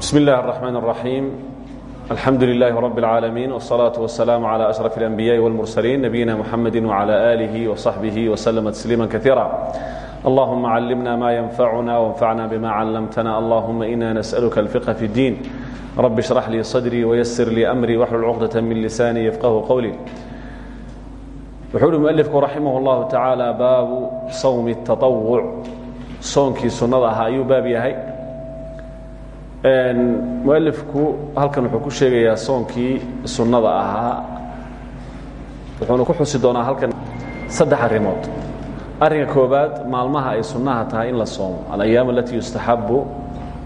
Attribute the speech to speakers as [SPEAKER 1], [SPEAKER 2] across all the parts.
[SPEAKER 1] بسم الله الرحمن الرحيم الحمد لله رب العالمين والصلاة والسلام على أشرف الأنبياء والمرسلين نبينا محمد وعلى آله وصحبه وسلم تسليما كثيرا اللهم علمنا ما ينفعنا وانفعنا بما علمتنا اللهم إنا نسألك الفقه في الدين رب اشرح لي صدري ويسر لي أمري واحلل عقدة من لساني يفقه قولي وحول مؤلفك رحمه الله تعالى باب صوم التطوع صومكي سنة أيو باب يهي mualifku halkan wuxuu ku sheegayaa soonkii sunnada ahaa. Wuxuuna ku xusi doonaa halkan saddex arrimood. Arrinka koobaad maalmaha ay sunnaha tahay in la soomo. Alayaam alatii yustaxabu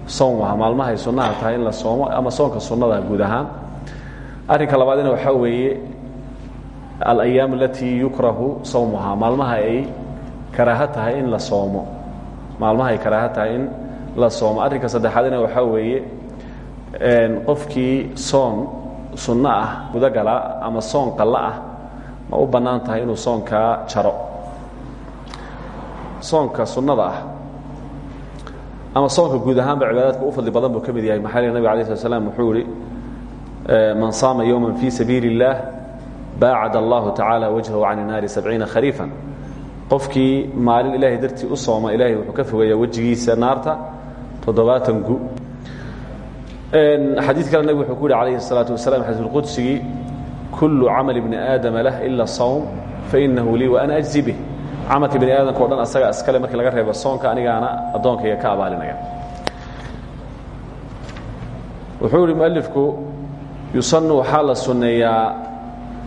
[SPEAKER 1] sowmaha maalmaha ay sunnaha tahay in la soomo ama soonka sunnada guud ahaan. Arrinka labaadina waxaa weeye alayaam alatii yukrahu sowmuhaa maalmaha ay karaaho tahay in la soomo. Maalmaha ay karaaho tahay in la soomo arrinka saddexaadina waxaa weeye qofkii soon sunno ah gudagala ama soon qalla ah ma u bannaan tahay inuu soonkaa jaro soonka sunnada ah ama soonka guud ahaanba cibaadaadka u fadli badan buu ka mid yahay maxaa yeel nabig alay slat slam wuxuu ihi man saama yowma fii sabiili اllah baacad allahu tacaala wajhahu can الnaari sabciina khariifan qofkii maalin ilaahay dartii u sooma ilahay wuxuu ka fogeeyaa wejigiisa naarta toddobaatan gu xadiid kale nabig wuxuu ku yihi calayhi الsalaaةu wasalam xadiisulqudsigii kullu camal bni aadama lah ila sawm fainahu lii wa ana ajzi bih camalka bani aadamka o dhan asaga iskale markii laga reebo soonka anigaana addoonkayga ka abaalinaya wuxuu yihi mualifku yusanu waxaa la sunneeyaa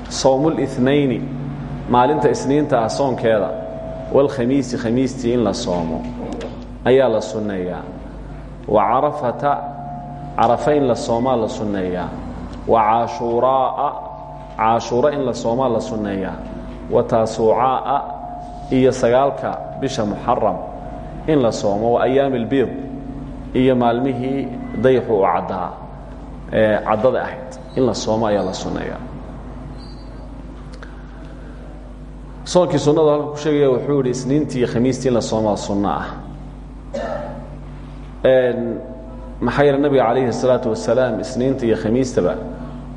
[SPEAKER 1] sowm اlاثnayni maalinta isniinta ah soonkeeda wاlkhamiisi khamiistii in la soomo ayaa la sunneeyaa wa carafata carafa in la soomaa la sunneeyaa. Wa caashuuraa'a caashuuro in la soomaa la sunneeyaa. Wa taasuucaa'a iyo sagaalka bisha muxaram in la soomo. Wa ayaami اlbiid iyo maalmihii dayxu u ee caddada ahayd in la soomo ayaa la sunneeyaa. Soonkii sunnadu halka ku sheegaya wuxuu yihi isniintii khamiistii la soomaa sunno ah maxaa yeele nabiga calayhi الsalaatu wasalaam isniinta iyo khamiistaba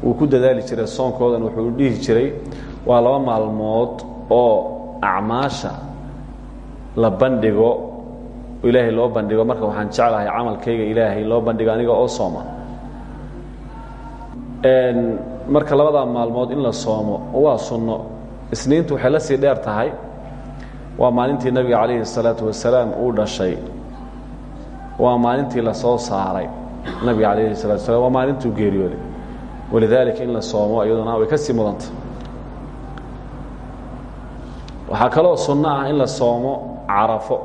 [SPEAKER 1] wuu ku dadaali jiray soonkoodan wuxuu dhihi jiray waa laba maalmood oo acmaasha la bandhigo ilaahay loo bandhigo marka waxaan jeclahay camalkayga ilaahay loo bandhigo aniga oo sooma marka labadaa maalmood in la soomo waa sunno isniintu waxay la sii dheer tahay waa maalintii nabiga calayhi الsalaatu wasalaam uu dhashay waa maalintii la soo saaray nabiga calayhi الsalatu wasalaam waa maalintuu geeriyooday walidaalika in la soomo iyaduna way ka sii mudanta waxaa kaloo sunno ah in la soomo carafo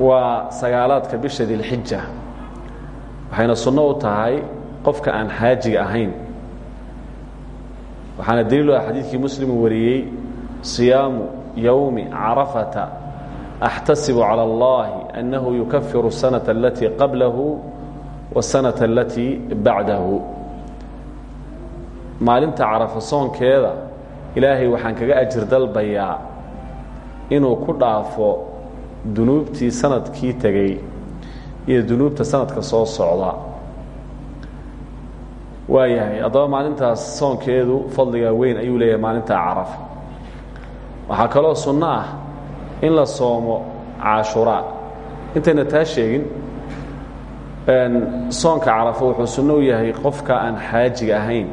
[SPEAKER 1] waa sagaalaadka bisha dilxija waxayna sunno u tahay qofka aan xaajiga ahayn waxaana daliilu ah xadiidkii muslimu wariyey صiyaamu yowmi carafata axtasibu calى اllahi annahu yukafiru الsanaة alatii qablahu wالsanaة alatii bacdahu maalinta carafo soonkeeda ilaahay waxaan kaga ajir dalbayaa inuu ku dhaafo dunuubtii sanadkii tegey iyo dunuubta sanadka soo socda waayahay haddaba maalintaas soonkeedu fadliga weyn ayuu leeyahay maalinta carafa waxaa kaloo sunno ah in la soomo caashuraa intayna taa sheegin soonka carafo wuxuu sunno u yahay qofka aan xaajiga ahayn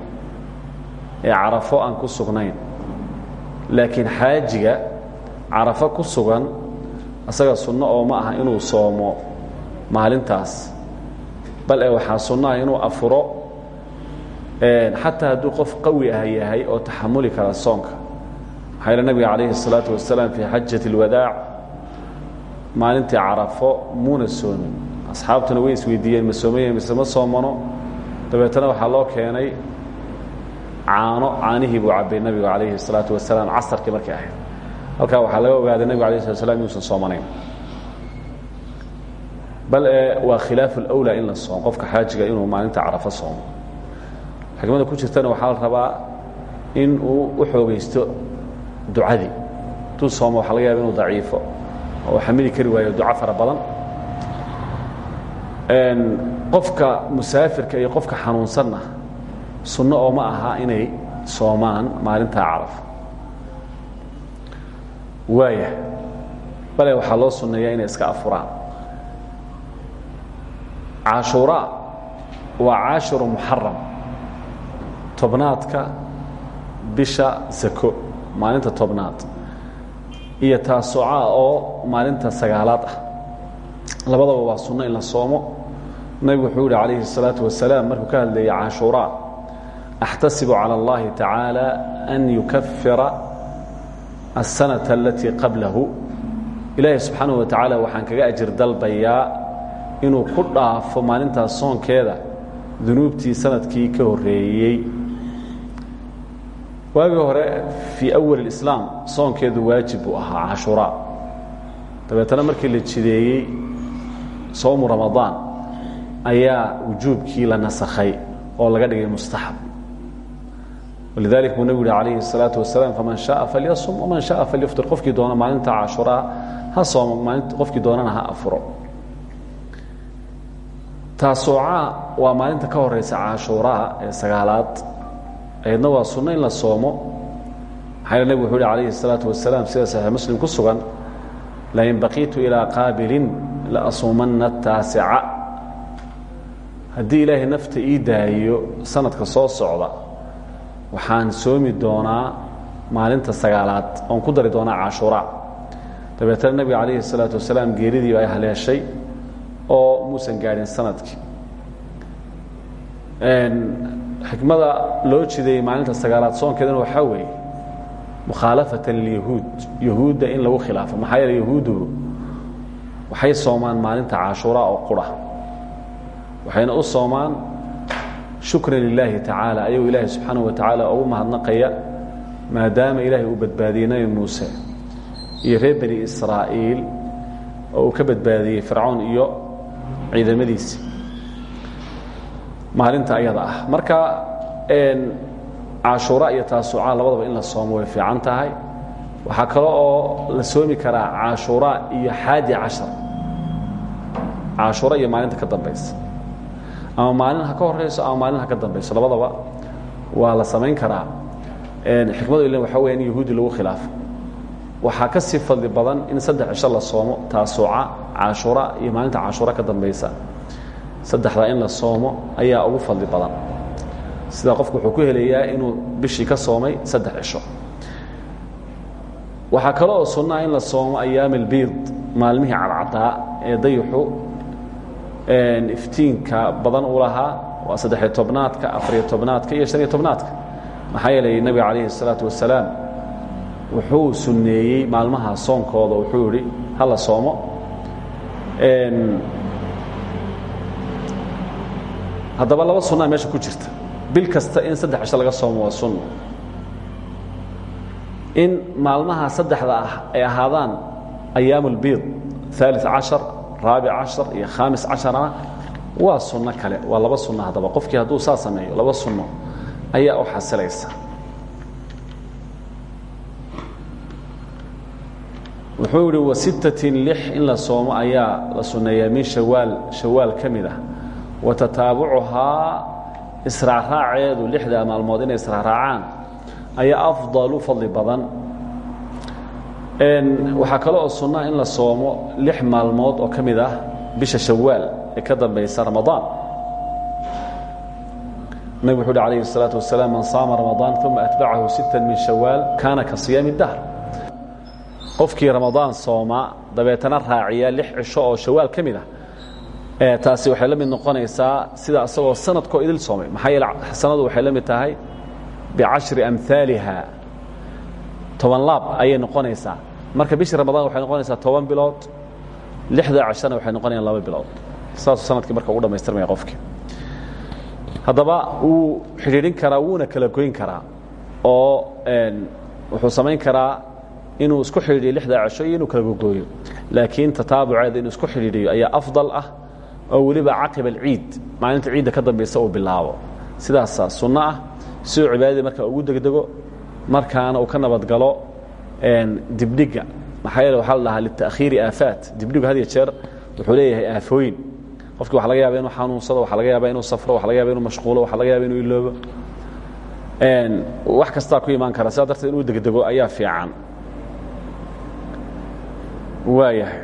[SPEAKER 1] ee carafo aan ku sugnayn laakiin xaajiga carafo ku sugan asaga sunno oo ma aha inuu soomo maalintaas bal ee waxaa sunno ah inuu afuro xataa hadduu qof qawi ah yahay oo taxamuli kara soonka maxaa yeele nabiga calayhi الsalaatu wasalaam fii xajat اlwadaac maalintii carafo muuna soomin. Asxaabtuna way isweydiiyeen ma soomaya mise ma soomano dabeetana waxaa loo keenay caano caanihii buu cabbay nabigu calayhi salaatu wasalaam casarkii markay ahayd. Halkaa waxaa laga ogaaday nabigu alayh slat slam inuusan soomanayn bal e waa khilaafu lwlaa in la soomo qofka xaajiga inuu maalinta carafo soomo. Xikmada ku jirtana waxaa la rabaa in uu u xoogaysto ducadii. Intuu soomo waxaa laga yaaba inuu daciifo oo xamili kari waayo duco fara badan. Qofka musaafirka iyo qofka xanuunsanna sunno oo ma aha inay soomaan maalintaa carafa. Waaya bale waxaa loo sunneeyaa inay iska afuraan. Cashuuraa waa caashiru muxaram tobnaadka bisha sako maalinta tobnaad iyo taasuca oo maalinta sagaalaad ah labadaba waa sunno in la soomo nabigu wuxuu yihi calayhi الsalaaةu wasalaam markuu ka hadlayay cashuuraa axtasibu calى اllahi tacaala an yukafira الsanaة alatii qablahu ilaahay subxaanaه wa tacaala waxaan kaga ajir dalbayaa inuu ku dhaafo maalintaas soonkeeda dunuubtii sanadkii ka horeeyey waagii hore fii awal اislaam soonkeedu waajib buu ahaa cashuuraa dabeetana markii la jideeyey soomu ramadaan ayaa wujuubkii la nasakhay oo laga dhigay mustaxab walidalik buu nebigu yuhi calayhi الsalaaةu wasalaam faman shaءa falyasum waman shaءa falyuftir qofkii doona maalinta cashuraa ha soomo maalinta qofkii doonana ha afuro taasuuca waa maalinta ka horeysa cashuuraa ee sagaalaad ayadna waa sunno in la soomo maxaa yeel nebigu wuxuu yihi calayhi الsalaaةu wasalaam sida saxiix muslim ku sugan lain baqiitu ilىa qaabilin laasuumanna taasica haddii ilaahay nafta ii daayo sanadka soo socda waxaan soomi doonaa maalinta sagaalaad oon ku dari doonaa cashuuraa dabeetana nebiga calayhi الsalaatu wasalaam geeridii ay haleeshay oo muusan gaadhin sanadkii xikmada loo jideeyey maalinta sagaalaad soonkeedana waxaa weeye mukhaalafatan lyahuud yahuudda in lagu khilaafo. Maxaa yeele waxay soomaan maalinta cashuuraa oo qura waxayna u soomaan shukran lilaahi tacaala ayagoo ilaahay subxaanaه wa tacaala ugu mahadnaqaya maadaama ilaahay uu badbaadiyey nebi muuse iyo reer bani oo ka badbaadiyey fircoon iyo ciidamadiisi maalinta ayada ah. Marka cashuura iyo taasuca labadaba in la soomo way fiican tahay. Waxaa kale oo la soomi karaa cashuura iyo xaadi cashar. Cashuura iyo maalinta ka dambaysa. Ama maalin ha ka horeyso ama maalin ha ka dambayso. Labadaba waa la samayn karaa. Xikmadu ilan waxa weya in yahuudi lagu khilaafo waxaa ka sii fadli badan in saddex cisho la soomo taasuuca cashuura iyo maalinta cashuura ka dambaysa saddexdaa in la soomo ayaa ugu fadli badan. Sidaa qofku wuxuu ku helayaa inuu bishii ka soomay saddex cisho waxaa kale oo sunnaa in la soomo ayaam albiid maalmihii cadcadaa ee dayuxu iftiinka badan uu lahaa waa saddexiyo tobnaadka afariyo tobnaadka iyo shaniyo tobnaadka. Maxaa yeelay nebiga calayhi الsalaatu wasalaam wuxuu sunneeyey maalmaha soonkooda wuxuu yihi ha la soomo haddaba laba sunaa meesha ku jirta. Bil kasta in saddex cisho laga soomo waa sunno in maalmaha saddexda ah ay ahaadaan ayaam اlbiid ثaali cashar raabic iyo khamis casharana waa sunno kale waa laba sunno haddaba. Qofkii hadduu saa laba sunno ayaa u xasilaysa wuxuu yihi wasittatin lix in la soomo ayaa la sunneeyaa min shawaal shawaal ka wa tataabucuhaa israacraaceedu lixdaa maalmood inay israacraacaan ayaa afdalu fadli badan. Waxaa kale oo sunna in la soomo lix maalmood oo ka mid ah bisha shawaal ee ka dambaysa ramadaan nabig wuxu uhi alayhi الsalaatu wasalaam man saama ramadaan uma atbacahu sita min shawaal kaana ka siyaami dahr. Qofkii ramadaan soomaa dabeetana raaciya lix cisho oo shawaal ka mid ah taasi waxay la mid noqonaysaa sida asagoo sanadkoo idil soomay. Maxaa yeele xasanadu waxay la mid tahay bicashri amhaaliha toban laab ayay noqonaysaa. Marka bishii ramadaan waxay noqonaysaa toban bilood lixdaa cishana waxay noqonayaan laba bilood. Saasuu sannadkii marka ugu dhamaystirmaya qofkii. Haddaba wuu xidhiidhin karaa wuuna kala goyn karaa oo wuxuu samayn karaa inuu isku xidhiidhiyo lixdaa cisho iyo inuu kala gogooyo. Laakiin tataabuceeda inuu isku xidhiidhiyo ayaa afdal ah oo weliba caqiba alciid maalinta ciidda ka dambaysa uu bilaabo. Sidaasaa sunno ah. Siduu cibaadadii marka ugu degdego markaana uu ka nabadgalo dibdhiga maxaa yeele waxaa la dhahaa lita'khiiri aafaat. Dibdhigu had iyo jeer wuxuu leeyahay aafooyin. Qofkii waxa laga yaaba inuu xanuunsado waxa laga yaaba inuu safro waxa laga yaaba inuu mashquulo waxa laga yaaba inuu iloobo wax kastaa ku imaan kara. Sidaa darteed inuu degdego ayaa fiican. Waayahay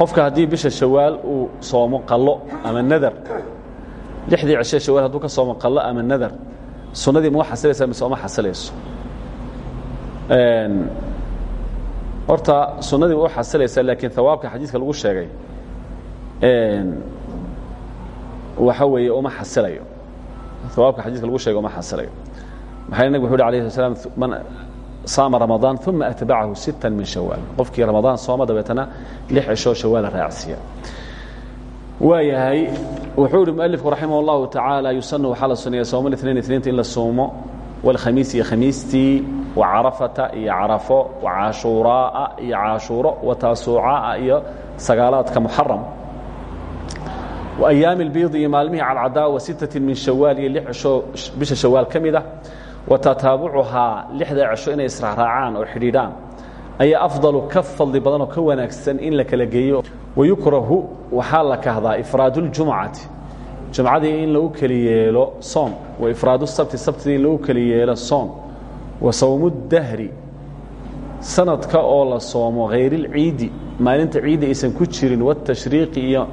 [SPEAKER 1] qofka haddii bisha shawaal uu soomo qallo ama nadar lixdii cishe shawaal hadduu ka soomo qallo ama nadar sunnadii ma u xasilaysaa mise oma xasilayso? Horta sunnadii ma u xasilaysaa laakiin hawaabka xadiidka lagu sheegay waxa weeye uma xasilayo. Hawaabka xadiidka lagu sheegay uma xasilayo. Maxaa nabig wuxu uhi alayh sl slam saama ramadaan uma atbacahu sittan min shawaal qofkii ramadaan sooma dabeetana lix cishoo shawaala raacsiya waa yahay wuxuu ihi mualifku raximah اllahu tacaala yusanu waxaa la suneeya sooma اثnain ithniinta in la soomo wاlkhamiis iyo khamiistii wacarafata iyo carafo wacashuuraaa iyo caashuuro wataasuucaaa iyo sagaalaadka muxaram ayaami اlbiid iyo maalmihii cadcadaa wa sittatin min shawaal iyo lix cishoo bisha shawaal ka mid ah wa tataabucuhaa lixda cisho inay israacraacaan oo xidhiidhaan ayaa afdalu ka fadli ka wanaagsan in la kala geeyo. Wayukrahu waxaa la kahdaa ifraadu اljumcati jumcadii in lagu keli soon wa ifraadu sabti sabtidii in lagu keli soon wa sawmu dahri sanadka oo la soomo hayrilciidi maalinta ciidda aysan ku jirin watashriiqi iyo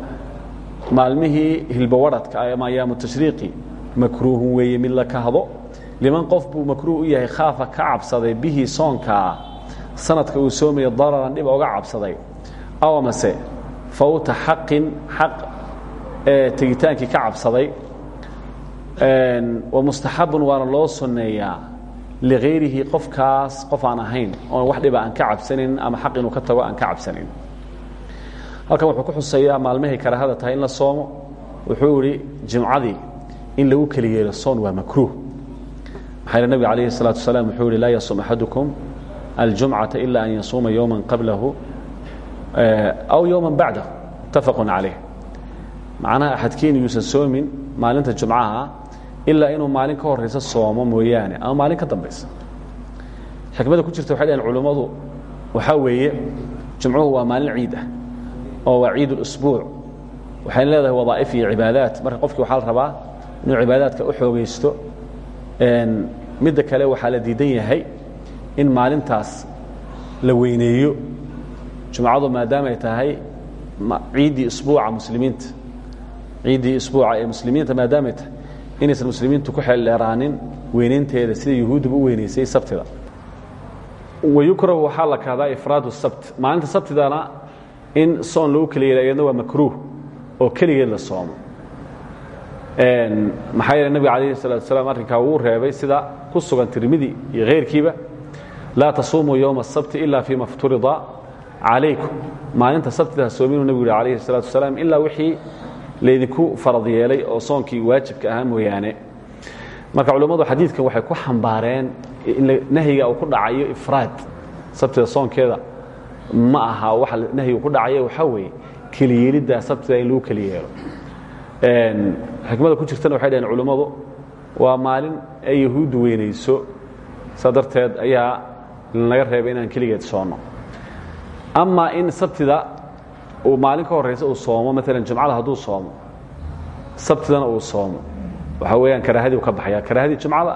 [SPEAKER 1] maalmihii hilbowadhadka ama ayaamu tashriiqi makruuhun weeye mid liman qof buu makruuh u yahay khaafa ka cabsaday bihi soonkaa sanadka uu soomayo dararan dhib oga cabsaday. Aw amase fawta xaqin xaq ee tegitaankii ka cabsaday. Wa mustaxabun waana loo sunneeyaa ligayrihi qofkaas qof aan ahayn oon wax dhiba aan ka cabsanin ama xaq inuu ka tago aan ka cabsanin. Halkan wuxuu ku xuseeyaa maalmahay karaahada tahay in la soomo. Wuxuu idhi jimcadii in lagu keli yeelo soon waa makruuh maxaa yidhi nabiga calayhi الsalatu wasalaam wuxuu yihi laa yasum axadukum aljumcata ila an yasuuma yowma qablahu aw yowma bacdah mutafaqu calayh macnaha axadkiina yuusan soomin maalinta jumcaha ilaa inuu maalin ka horaysa soomo mooyaane ama maalin ka dambaysa xikmada ku jirta waxay dhaheen culummadu waxaa weeye jumcuhu waa maalin ciid ah oo waa ciid اusbuuc waxayna leedahay wadaa'if iyo cibaadaat marka qofkii waxaa la rabaa inuu cibaadaadka u xoogaysto midda kale waxaa la diidan yahay in maalintaas la weyneeyo. Jumcadu maadaama ay tahay ciiddii isbuuca muslimiinta. Ciiddii isbuuca ee muslimiinta maadaamay tahay inaysan muslimiintu ku xeel dheeraanin weynaynteeda sida yuhuudduba u weynaysay sabtida. Wayukrahu waxaa la kahdaa ifraadu sabt. Maalinta sabtidana in soon lagu keliya waa makruuh oo keligeed la soomo maxaa yeele nebiga calayhi salatu wasalaam arrinkaa wuu reebay sida ku sugan tirmidi iyo khayrkiiba laa tasuumuu yowma asabti ila fima fturida calaykum. Maalinta sabtida ha soominuu nebigu yihi calayhi salatu wasalaam ilaa wixii laydinku farad oo soonkii waajibka ahaa mooyaane. Marka culummadu xadiidkan waxay ku xambaareen nahyiga uu ku dhacayo ifraad sabtida soonkeeda. Ma aha waxa nahyigu ku dhacayo waxaa weeye keliyeeliddaa sabtida in lagu keli yeelo xikmada ku jirtana waxay dhaheen culummadu waa maalin ay yahuuddu weynayso. Saa darteed ayaa naga reebay inaan keligeed soonno amaa in sabtida uu maalin ka horaysa uu soomo maalan jumcada hadduu soomo sabtidana uu soomo. Waxaa weeyaan karaahadii u ka baxaya. Karaahadii jumcada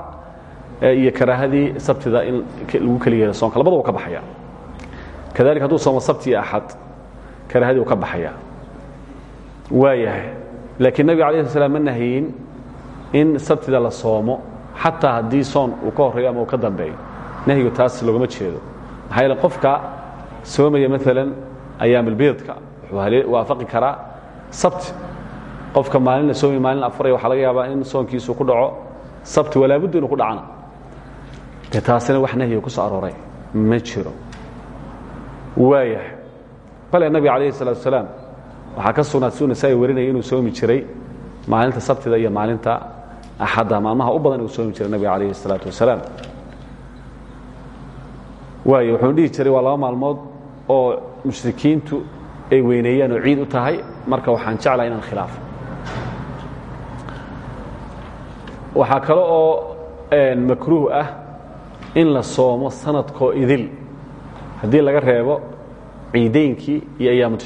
[SPEAKER 1] iyo karaahadii sabtida in lagu keligeedo soonka labada u ka baxaya. Kadalika hadduu soomo sabti iyo axad karaahadii u ka baxaya. Waayahay laakiin nebiga alay sl slam ma nahyin in sabtida la soomo xataa haddii soon uu ka horreeyo ama uu ka dambeeyo. Nahyigu taas loogama jeedo. Maxaa yeele qofka soomaya maalan ayaamulbiidka wuxuu waafaqi karaa sabti. Qofka maalin la soomaya maalin afaraya waxaa laga yaabaa in soonkiisu ku dhaco sabti walaabudda inuu ku dhacana. Dee taasina wax nahyiga ku soo arooray ma jiro. Waayahay bale nabiga calayhi salatu wasalaam waxaa ka sugnaad si u nasaa-i inuu soomi jiray maalinta sabtida iyo maalinta axadda maalmaha u badan uu soomi jiray nabiga calayhi الsalaatu wasalaam. Waayo wuxuu dhihi jiray waa maalmood oo mushrikiintu ay weyneeyaan ciid u tahay. Marka waxaan jeclaha inaan khilaafo waxaa kale oo makruuh ah in la soomo sanadkoo idil. Haddii laga reebo ciideynkii iyo ayaamu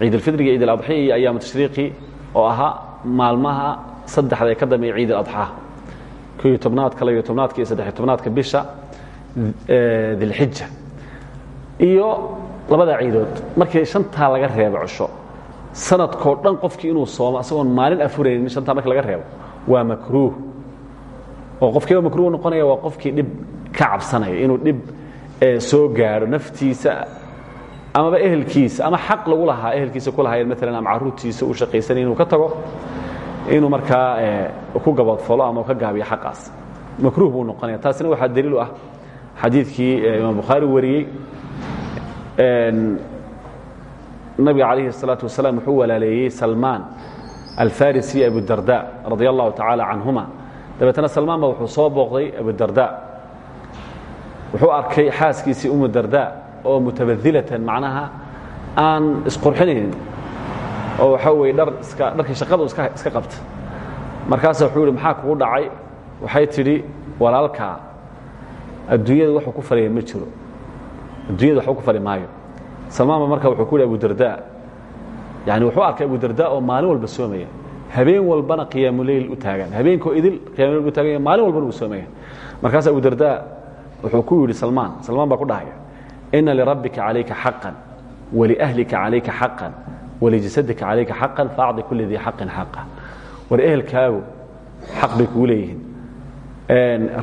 [SPEAKER 1] tashriiqii ciidulfidriga ciid aladxiya iyo ayaamu tashriiqi oo ahaa maalmaha saddexda ee ka dambeeya ciid aladxaa ko iyo tobnaadka labiyo tobnaadka iyo saddexiyo tobnaadka bisha dilxija iyo labada ciidood markii shantaa laga reebo cusho sanadkoo dhan qofkii inuu soomo asagoon maalin afuraynin shantaa marki laga reebo waa makruuh. Oo qofkiiba makruuh noqonaya waa qofkii dhib ka cabsanaya inuu dhib soo gaadho naftiisa amaba ehelkiisa ama xaq lagu lahaa ehelkiisa ku lahaayeen maalan ama carruurtiisa uu shaqaysanay inuu ka tago inuu markaa ku gaboodfalo ama ka gaabiyo xaqaas makruuh buu noqonaya taasina waxaa daliil u ah xadiidkii imaam bukhaari wariyey nabiga calayhi الsalaaةu wasalaam wuxuu walaaleeyey salmaan alfarisi abudarda radi allahu tacaala canhuma dabeetna salmaan ba wuxuu soo booqday abudarda wuxuu arkay xaaskiisii umu darda oo mutabadilatan macnaha aan isqurxinaynin oo waxaa weye dhar iska dharkii shaqadu iska iska qabta. Markaasa wuxuu yihi maxaa kugu dhacay? Waxay tidhi walaalkaa adduunyada waxuu ku falaya ma jiro. Addunyada waxba ku fali maayo. Salmaan ba marka wuxuu ku yidhi abudarda yani wuxuu arkay abudarda oo maalin walba soomaya. Habeen walbana qiyaamuleyl u taagan. Habeenkoo idil qiyamuleyl u taagan maalin walbana uu soomaya markaas abudarda wuxuu ku yidhi salmaan salmaan baa ku dhahaya ina lirabbika calayka xaqan waliahlika calayka xaqan walijasadika calayka xaqan faacdi kulli dii xaqin xaqa war ehelkaagu xaq bay kugu leeyihiin.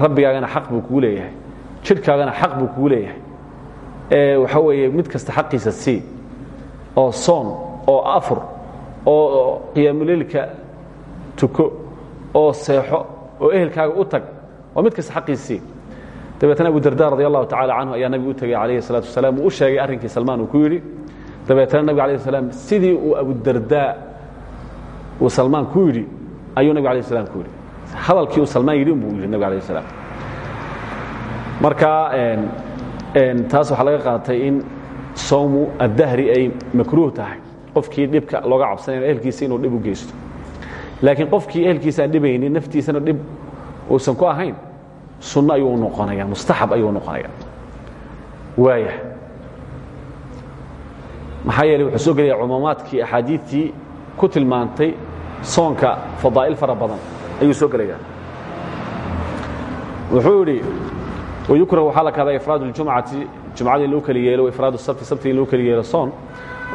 [SPEAKER 1] Rabbigaagana xaq buu kugu leeyahay. Jidhkaagana xaq buu kugu leeyahay. Waxaa weeye mid kasta xaqiisa sii oo soon oo afur oo qiyaamuleylka tuko oo seexo oo ehelkaaga u tag oo mid kasta xaqiisa sii dabeetna abu darda radi allahu tacala canhu ayaa nabigu u tegey calayhi salatu wasalaam uu u sheegay arrinkii salmaan uu ku yidhi dabeetna nabig alayh salaam sidii uu abudarda uu salmaan ku yidhi ayuu nabig alayh salam ku yidhi. Hadalkii uu salmaan yidhi unbuu yidhi nabig alayh salaam. Marka taas waxaa laga qaatay in sawmu addahri ay makruuh tahay. Qofkii dhibka looga cabsanaya ehelkiisa inuu dhib u geysto. Laakiin qofkii ehelkiisa aan dhibaynin naftiisana dhib uusan ku ahayn sunno ayuu u noqonaya mustaxab ayuu noqonaya. Waaya maxaa yeeley wuxuu soo gelaya cumuumaadkii axaadiidtii ku tilmaantay soonka fadaa'il fara ayuu soo gelaya wuxuu idhi wayukrah waxaa la kahdaa ifraad اljumcati jumcada in lagu keli yeelo sabti sabti in yeelo soon.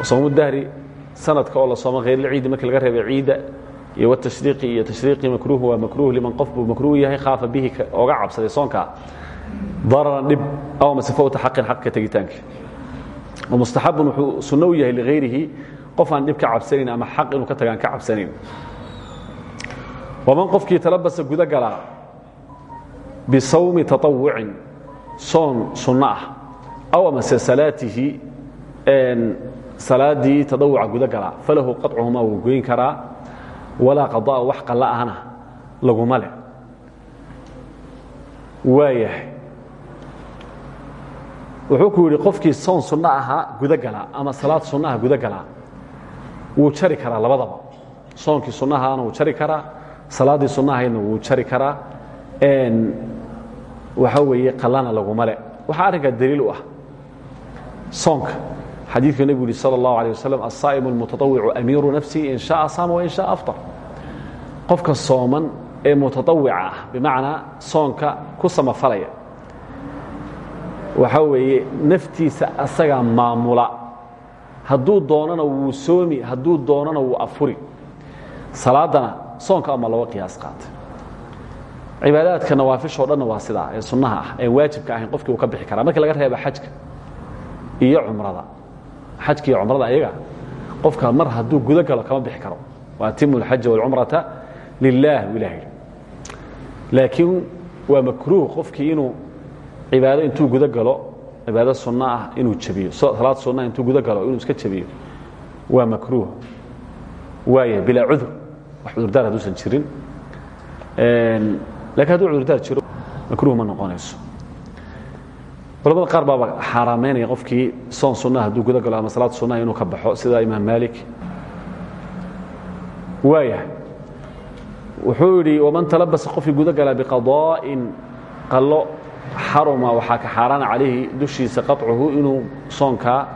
[SPEAKER 1] Soomu dahri sanadka oo la soomo khayrlciidi markii laga reebay ciidda iyo wtashriiqi iyo tashriiqi makruuh waa makruuh liman qof buu makruuh yahay khaafa bihi oga cabsaday soonkaa dararan dhib aw mase fawta xaqin xaqka tegitaanka mustaxabun wuxuu sunno u yahay ligayrihi qof aan dhib ka cabsanayn ama xaq inuu ka tagaan ka cabsanayn waman qofkii talabasa guda galaa bisawmi taطawucin soon sunno ah aw amase salaatihi salaadii taطawuca guda galaa falahu qaطcuhumaa wuu goyn karaa walaa qadaa wax qalla ahna laguma leh. Waayahay wuxuu ku yidhi qofkii soon sunno ahaa guda galaa ama salaad sunno ah guda galaa wuu jari karaa labadaba. Soonkii sunnahaana wuu jari karaa salaaddii sunnahaydna wuu jari karaa. Waxa weeye qallana laguma leh. Waxaa arrinkaa daliil u ah soonka xadiidka nebigu yihi salى اllahu alيه waslm asaa'imu اlmutaطawicu amiiru nafsihi in shaءa saama wain shaء afطar qofka sooman ee mutaطawica ah bimacnaa soonka ku samafalaya waxaa weeye naftiisa asagaa maamula hadduu doonana wuu soomi hadduu doonana wuu afuri salaadana soonka ama looga qiyaas qaatay cibaadaadka nawaafishoo dhanna waa sidaa ee sunnaha ah ee waajibka ahayn qofkii uu ka bixi karaa markii laga reeba xajka iyo cumrada xajka iyo cumrada ayaga qofka mar hadduu guda galo kama bixi karo. Waatimu اlxaja wاlcumrata lilah bu ilah yidhi laakiin waa makruuh qofkii inuu cibaado intuu guda galo cibaado sunno ah inuu jabiyo. Salaad sunnaah intuu guda galo inuu iska jabiyo. Waa makruuh. Waaya bilaa cudur wax cudurdaar hadduusan jirin. Lakin hadduu cudurdaar jiro makruuh ma noqonayso culamada qaar baaba xaaraamaynaya qofkii soon sunnaha hadduu guda galo salaad sunnaha inuu ka baxo sida imaam maalik. Waayahay. Wuxuu yidhi waman talabasa qofkii guda galaa biqadaa'in qallo xaruma waxaa ka xaaraana calayhi dushiisa qaطcuhu inuu soonkaa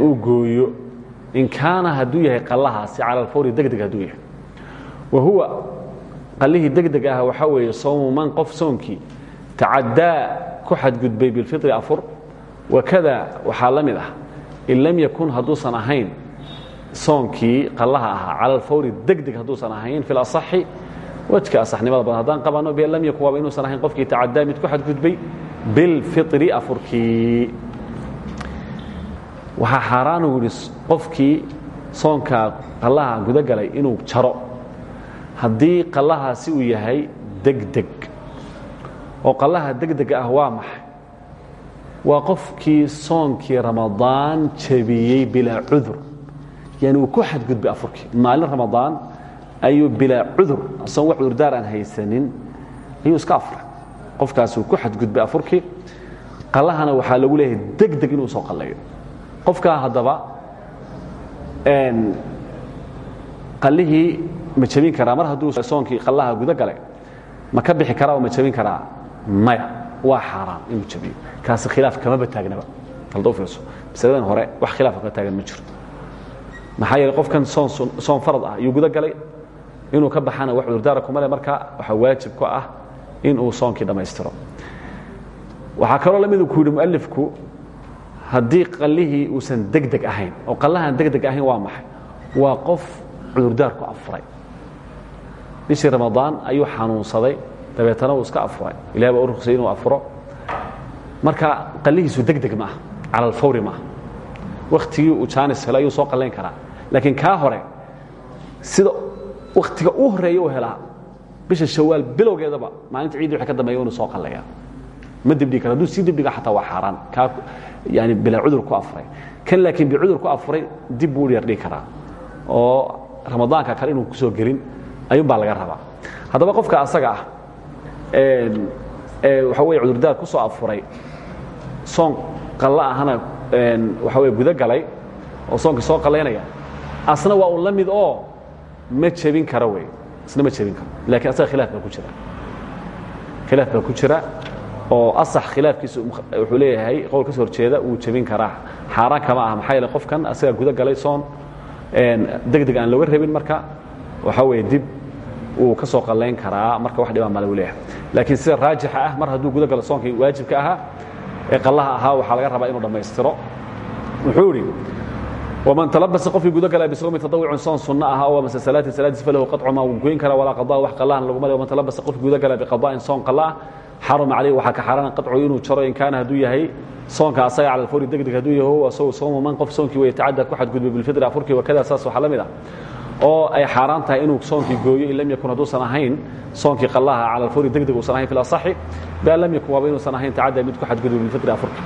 [SPEAKER 1] uu gooyo. In kaana hadduu yahay qallahaasi cala alfawri degdeg hadduu yahay. Wa huwa qallihii degdeg ah waxaa weeye soomu man qof soonkii tacaddaa ku xadgudbay bilfitri afur. Wakada waxaa la mid ah in lam yakun hadduusan ahayn soonkii qallaha ahaa cala alfawri degdeg hadduusan ahayn fi lasaxi wejka asaxnimada badan haddaan qabanno be lam yakun waaba inuusan ahayn qofkii tacaddaa mid ku xadgudbay bilfitri afurkii. Waxaa xaaraanu yidhi qofkii soonkaa qallaha gudagalay inuu jaro haddii qallahaasi uu yahay degdeg oo qallaha degdega ah waa maxay? Waa qofkii soonkii ramadaan jebiyey bilaa cudur. Yani uu ku xadgudbay afurkii. Maalin ramadaan ayuu bilaa cudur. Asagoon wax cudurdaar aan haysanin ayuu iska afray. Qofkaasi uu ku xadgudbay afurkii. Qallahana waxaa lagu leeyahay degdeg inuu soo qallayo qofkaa haddaba qallihii ma jebin karaa? Mar hadduu soonkii qallaha guda galay ma ka bixi karaa oo ma jebin karaa maya waa xaaraan inuu jebiyo kaasi khilaaf kamaba taagnaba halda u fiirso. Masaladan hore wax khilaafa ka taagan ma jiro. Maxaa yeele qofkan soon farad ah ayuu guda galay. Inuu ka baxana wax cudurdaara kuma le marka waxaa waajib ku ah inuu soonkii dhammaystiro. Waxaa kaloo la midu ku yidhi mualifku haddii qallihii uusan degdeg ahayn oo qallahaan degdeg ahayn waa maxay? Waa qof cudurdaar ku afuray bishii ramadaan ayuu xanuunsaday dabeetana uu iska afuray ilahi baa u ruqsay inuu afuro marka qallihiisu degdeg ma ah cala alfawri maaha wakhtigii uu jaanis helo ayuu soo qallayn karaa. Laakiin kaa hore sida wakhtiga u horreeya u helaa bisha shawaal bilowgeedaba maalinta ciiddi wixii ka dambeeya inuu soo qallaya ma dibdhigi karo hadduu sii dibdhiga xataa waa xaaraan. Kaa yani bilaa cudur ku afuray kan laakiin bicudur ku afuray dib buu yar dhigi karaa. Oo ramadaanka kale inuu ku soo gelin ayuun baa laga rabaa. Haddaba qofka asaga ah waxa weye cudurdaar ku soo afuray. Soon qalla ahana waxa weye gudo galay oo soonkii soo qallaynaya. Asna waa un la mid oo ma jebin karo wey isna ma jebin karo. Lakiin asaga khilaaf baa ku jira. Khilaaf baa ku jira oo asax khilaafkiisa wuxuu leeyahay qowl ka soo horjeeda wuu jebin karaa. Xaaraan kama aha maxaa yeele qofkan asaga gudo galay soon degdeg aan looga rabin marka waxa weye dib uu ka soo qallayn karaa. Marka wax dhibaan male uu leeyahay laakiin sida raajixa ah mar hadduu guda galo soonkii waajibka ahaa ee qallaha ahaa waxaa laga rabaa inuu dhammaystiro. Wuxuu idhi waman talabasa qofkii guda gala bisawmi tadawucun soon sunno ahaa oo masasalaatin salaadis falahu qadcumaa wuu goyn karaa walaa qadaa wax qallahan laguma leey waman talabasa qofkii guda gala biqadaa'in soon qalla ah xaruma calayhi waxaa ka xaarana qadcu inuu jaro in kaana hadduu yahay soonka asaga cala alfuri degdeg hadduu yahay huwa asagu soomu man qof soonkii wa yatacadda ku xadgudbay bilfidri afurkii wakadaa saas waxaa la mid ah oo ay xaaraan tahay inuu soonkii gooyo in lam yakun hadduusan ahayn soonkii qallaha cala alfawri degdeg uusan ahayn fi lasaxi baa lam yakun waaba inuusan ahayn tacadda mid ku xadgudbay bilfidri afurkii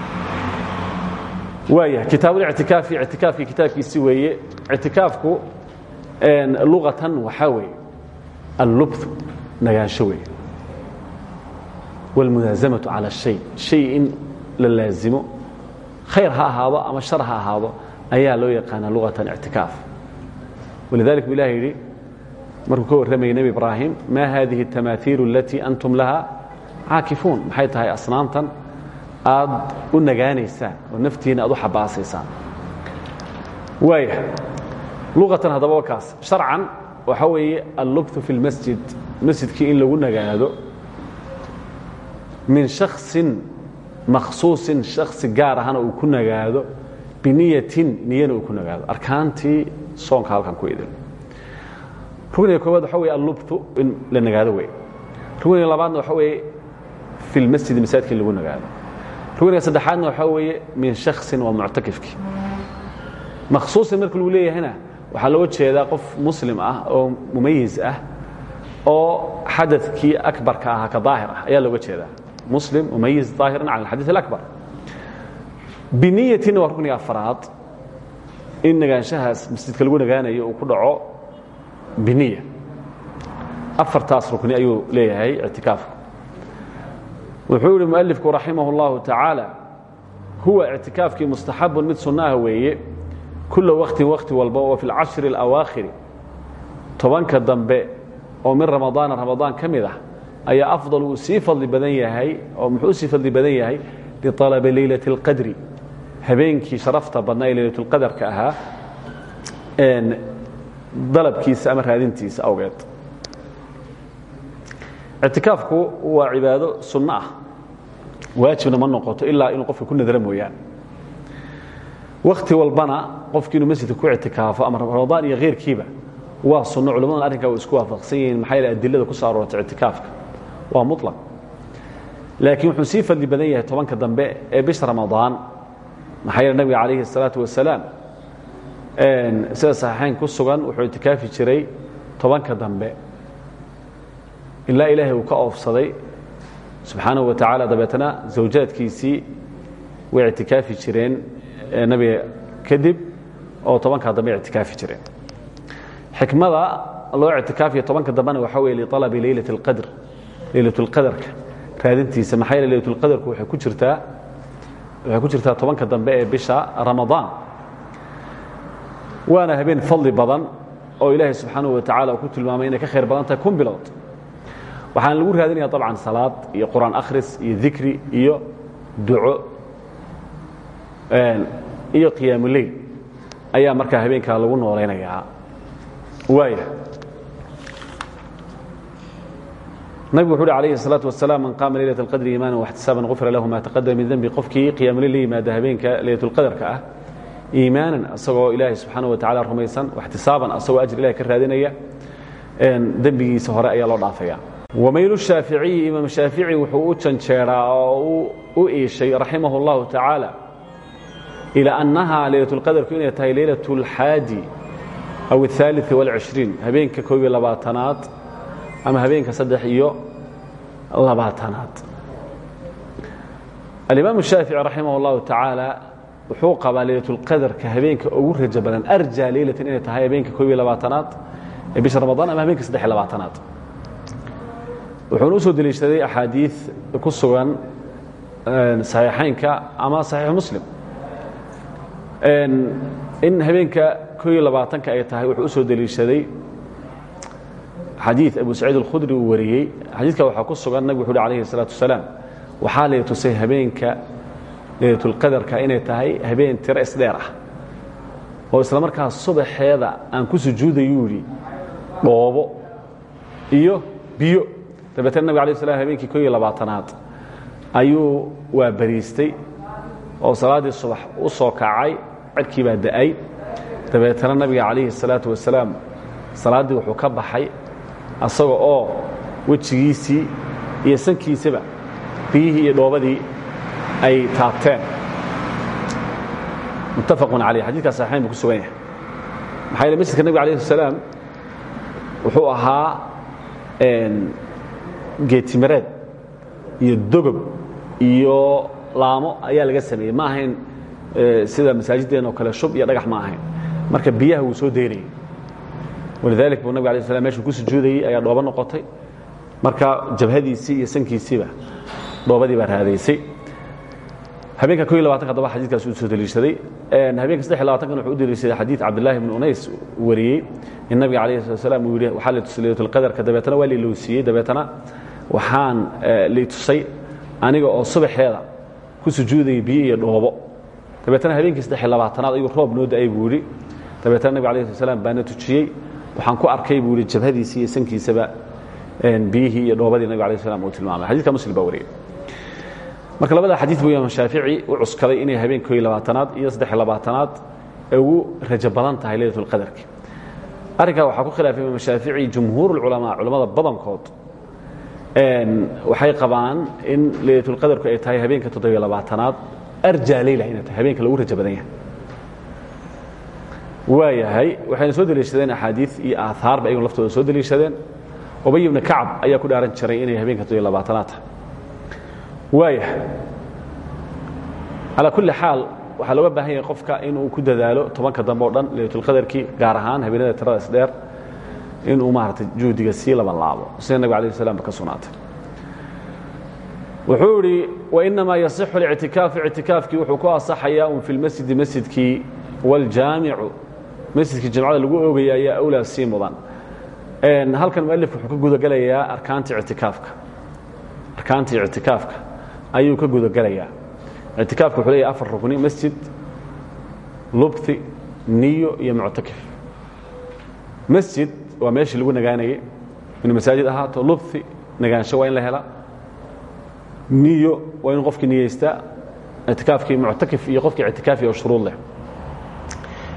[SPEAKER 1] waaya kitaabulictikaafi ictikaafkii kitaabkiisi weeye ictikaafku luqatan waxaa weeye allubthu nagaansho weeye wاlmunaazamatu cala الshay shay in la laazimo khayr ha ahaado ama shar ha ahaado ayaa loo yaqaanaa luqatan ictikaaf walidalik bu ilahi yidhi markuu ka warramayay nebi ibraahim ma hadihi الtamaahiilu alatii antum laha caakifuun maxay tahay asnaamtan aad u nagaanaysaan oo naftiina aad u xabaasaysaan waaya luqatan haddaba wa kaas sharcan waxaa weeye allubthu fi اlmasjid masjidkii in lagu nagaado min shaksin makhsuusin shaksi gaar ahana uu ku nagaado biniyatin niyana uu ku nagaado arkaantii soonka halkan ku idin. Rugniga koowaad waxa weye allubthu in la nagaado wey rugniga labaadna waxa weeye fi lmasjidi masaajidka in lagu nagaado. Rugniga saddexaadna waxaa weeye min shaksin waa muctakifkii makhsuusin marka lagu leeyahayna waxaa looga jeedaa qof muslim ah oo mumayis ah oo xadadkii akbarka ahaa ka daahir ah ayaa looga jeedaa. Muslim mumayis daahiran cala alxadiid alakbar. Biniyatina waa rukniga afaraad in nagaanshahaas masjidka lagu nagaanayo uu ku dhaco biniya afartaas rukni ayuu leeyahay ictikaafku wuxuu yihi mualifku raximah اllahu tacaala huwa ictikaafkii mustaxabun mid sunnaah weeye kula waktin wakti walba wa fi اlcashri اlawaakhiri tobanka dambe oo min ramadaana ramadaan ka mid ah ayaa afضal uu sii fadli badan yahay oo muxuu sii fadli badan yahay liطalabi leylaة اlqadri habeenkii sharafta badnaa ee laylatulqadarka ahaa dalabkiisa ama raadintiisa awgeed. Ictikaafku waa cibaado sunno ah. Waajibna ma noqoto ilaa inuu qofka ku nadro mooyaan wakhti walbana qofki inuu masjidka ku ictikaafo ama ramadaan iyo khayrkiiba waa sunno culammadan arrinkaa way isku waafaqsan yihiin maxaa yaele adilada ku soo aroortay ictikaafka. Waa mutlaq. Laakiin wuxuu sii fadli badan yahay tobanka dambe ee bisha ramadaan maxaa yeele nabiga calayhi الsalaatu wasalaam sida saxiixayn ku sugan wuxuu ictikaafi jiray tobanka dambe ilaa ilaahay uu ka oofsaday subxaanahu wa tacaala dabeetna zawjaadkiisii way ictikaafi jireen nabiga kadib oo tobankaa dambe ictikaafi jireen xikmada loo ictikaafiya tobanka dambena waxaa weye lialabi leylat اlqadr leylat اlqadarka raadintiisa maxaa yeele leylat اlqadarku waxay ku jirtaa waxay ku jirtaa tobanka dambe ee bisha ramadaan. Waana habeen fadli badan oo ilaahay subxaanahu wa tacala uu ku tilmaamay inay ka khayr badan tahay kun bilood. Waxaana lagu raadinaya طabcan salaad iyo qur'aan akhris iyo dikri iyo duco iyo qiyaamuleil ayaa markaa habeenkaa lagu noolaynayaa waaya nabigu wuxu uhi alayhi الsalaaةu wasalaam man qaama leylaة اlqadri iimaana واxtisaaban غufira lahu ma taqadama min denbi qofkii qiyaamuleil la yimaada habeenka leylat اlqadarka ah iimaanan asagoo ilaahay subxaanaه wa tacala rumaysan واxtisaaban asagoo ajr ilahay ka raadinaya dembigiisa hore ayaa loo dhaafaya wamaylu shaaficiyi imaam shaafici wuxuu u janjeeraa oo u iishay raximah اllahu tacaala ilaa annaha leylat اlqadarku inay tahay leylaة اlxaadi aw الثaaliث والcishriin habeenka koob iyo labaatanaad ama habeenka saddex iyo labaatanaad alimaam الshaafici raximah اllahu tacaala wuxuu qabaa leylat اlqadarka habeenka ugu rajo badan arja leylatan inay tahay habeenka koob iyo labaatanaad ee bisha ramadaan ama habeenka saddex iyo labaatanaad wuxuuna u soo deliishaday axaadiid ku sugan saxiixaynka ama saxiix muslim in habeenka koo iyo labaatanka ay tahay wuxuu u soo deliishaday xadiid abu saciid alkhudri uu wariyey. Xadiidka waxaa ku sugan nabig wuxu uhi alayhi salaatu wasalaam waxaa tusay habeenka leylatulqadarka inay tahay habeen tiro isdheer ah oo isla markaas subaxeeda aan ku sujuudayuu yidhi dhoobo iyo biyo. Dabeetna nabig alayh slam habeenkii ko iyo labaatanaad ayuu waa bariistay oo salaaddii subax u soo kacay cerkii da'ay. Dabeetna nabiga calayhi salaatu wasalaam wuxuu ka baxay asaga oo wejigiisii iyo sankiisaba biyihii iyo ay taabteen muttafaqun calayh xadidkaa saxiixayn ku sugan yahay. Maxaa yeele masjidka nabiga alayh salaam wuxuu ahaa geetimareed iyo dogob iyo laamo ayaa laga sameeyey. Ma ahayn sida masaajideen oo kale shub iyo dhagax ma marka biyaha wuu soo deynayay walidalik buu nabig alay slam meshuu ku sujuudayey ayaa dhoobo noqotay. Marka jabhadiisii iyo sankiisiiba dhoobadii baa raadaysay. Habeenka ko iyo labatanka adaba xadiidkaas uu soo deliishaday habeenka saddex iyo labatankan wuxuu u deliishaday xadiid cabdillahi ibnu unays wariyey. In nabiga alayh slat slam uu yidhi waxaa litusay leylatulqadarka dabeetana waa lailowsiiyey dabeetana waxaan litusay aniga oo subaxeeda ku sujuudayay biyo iyo dhoobo. Dabeetana habeenkii saddex iyo labaatanaad ayuu roob noo da'ay buu yidhi. Dabeetana nabig alayh slat slam baana tujiyey waxaan ku arkay buu i jabhadiisi iyo sankiisaba biyihii iyo dhoobadii nabig ala slam uu tilmaamay. Xadika muslim baa wariyey marka labada xadii buu imaam shaafici u cuskaday inay habeen koy labaatanaad iyo saddex labaatanaad ay ugu rajo badan tahay leylat qadarki arrinkaa waxaa ku khilaafay imaam shaafici jumhuur culamaa culamada badankood waxay qabaan in leylatulqadarku ay tahay habeenka toddobiyo labaatanaad arjaa leyla inay tahay habeenka lagu rajo badan yahay waa yahay waxayna soo deliishadeen axaadiid iyo aahaarba ayagu laftooda soo deliishadeen ubay ibna kacab ayaa ku dhaaran jiray inay habeenka toddobiyo labaatanaad. Tahay waaya calaa kulli xaal waxaa looga baahan yahay qofka inuu ku dadaalo tobanka dambe o dhan leylatulqadarkii gaar ahaan habeenada tirada isdheer inuu maaragtay juhdiga sii laban laabo. Sida nabig alayh slam ba ka sugnaatay wuxuu idhi wainamaa yasixu اlictikaafu ictikaafkii wuxuu ku asaxayaa un fi lmasjidi masjidkii wاljaamicu masjidkii jamcada lagu oogaya ayaa awlaa sii mudan. Halkan mualif wuxuu ka gudagelayaa arkaantii ictikaafka. Arkaantii ictikaafka ayuu ka gudagelayaa ictikaafka wuxuu leeyahay afar rukni masjid lubthi niyo iyo muctakif. Masjid waa meeshii lagu nagaanayay inuu masaajid ahaato lubhi nagaansho waa in la hela. Niyo waa in qofkii niyeystaa. Ictikaafkii muctakif iyo qofkii ictikaafi oo shuruud leh